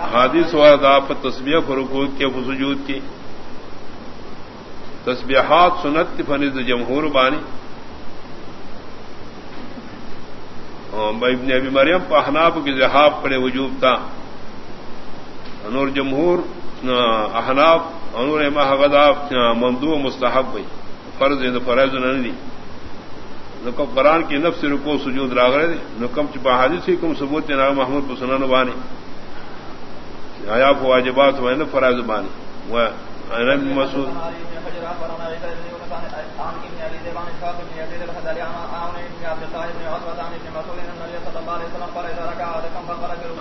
حادث ودا پر تصبیہ فرقوت کے سجود کی۔ تسبیحات سنت فنز جمہور بانی۔ ابن ابی مریم پہناب کی جہاب پڑے وجوب تھا انور جمہور احناب، انور محغدا مندو مستحب بھائی فرض فرض نندی نکم قرآن کی نفس رکو سجود راگ رہے نکم چپا حادث ہی کم ثبوت نا محمود پسنن بانی۔ آیا کو واجبات ہوئے نا فرائض بانی وہ مسعود۔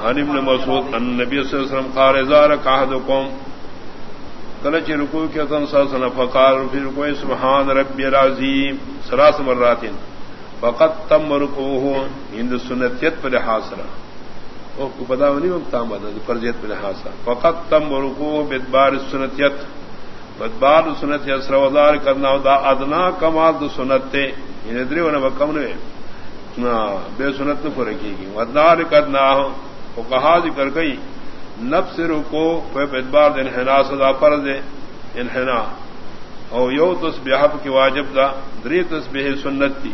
عن ابن مسعود ان نبی صلی اللہ علیہ وسلم قال اذا ركع احدكم کلچ رکوع کے تن سن فقال في ركوع سبحان ربي العظيم ثلاث مرات فقط تم ركوعه عند سنتیت پر حاصل او کو پتہ نہیں وقت آمد فرضیت پر حاصل فقط تم ركوع بدبار سنتیت. بدبار سنت سروزار کرنا دا ادنا کمال سنت تے. یعنی ندری ہونا کم نے بے سنت کو رکھے گی. ودار کرنا وہ کہا ذکر گئی. نب سے رکو ادبار دن ہنا سدا فرض انحنا او یو تسبیح کی واجب دا. دری تسبیح سنت تھی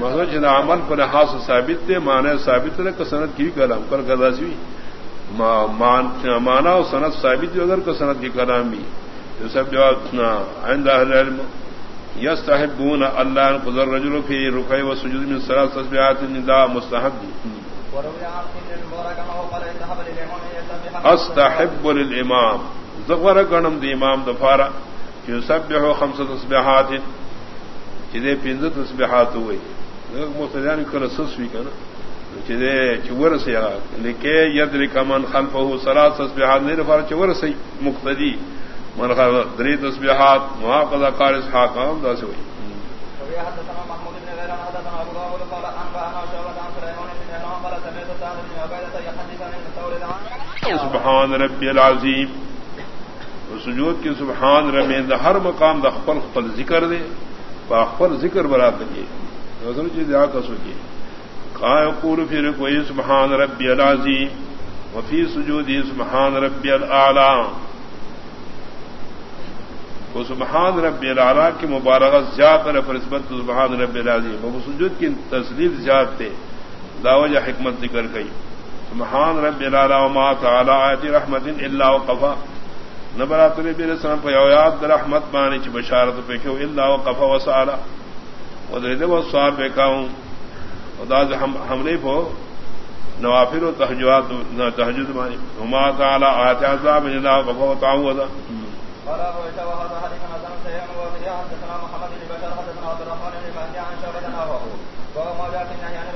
محض عمل پر لحاظ ثابت تھے مانا ثابت رہے کہ کسنت کی کلام کر گدا سی مانا اور صنعت ثابت اگر کسنت کی کلام بھی۔ یہ سب جو آئندہ علم یس صاحب بون اللہ قدر رجل فی رکے و سجود میں سرا تصبیات ندا مستحب۔ دی استحب للامام۔ زغور گنم دی امام دفارا، کہ سب ہو خمس تصبیحات چدے پنز تصبیحات ہوئی مستدان کل سسوی کنا چدے ید لکمن سرا تصبیحات. چور مقتدی. من خلف دری تصبیحات محافظہ کار اسحاق ہم دا سے ہوئی سبحان ربی العظیم. سجود کی سبحان رب ہر مقام دا خپل خپل ذکر دے. باخر ذکر برات لگے نظر چیز آ کا سوچیے کا پھر کوئی سبحان ربی العظیم وفی سجودی سبحان ربی العلام وہ سبحان رب العلا کی مبارکت زیادہ فرسبت سبحان رب العظیم۔ وہ سجود کی تصدیق زیادہ تھے۔ داوج حکمت ذکر گئی سبحان رب العلا وما تعالی آیت رحمت اللہ وقفا۔ نبرات نبی رسلم فیویات رحمت بانی چی بشارت پہ کیوں اللہ وقفا وسعلا ودرد و سوال پہ کہوں خدا حملے پو نوافر و تحجوات تحجد مانی۔ ہما تعالی آیت عذاب اللہ وقفا وطاعو ودا قال ابو عيسى وهذا حديث حسن صحيح حدثنا محمد بن حدثنا عبد الرحمن بن مهدي عن شعبة وهو ما جاء في النهي عن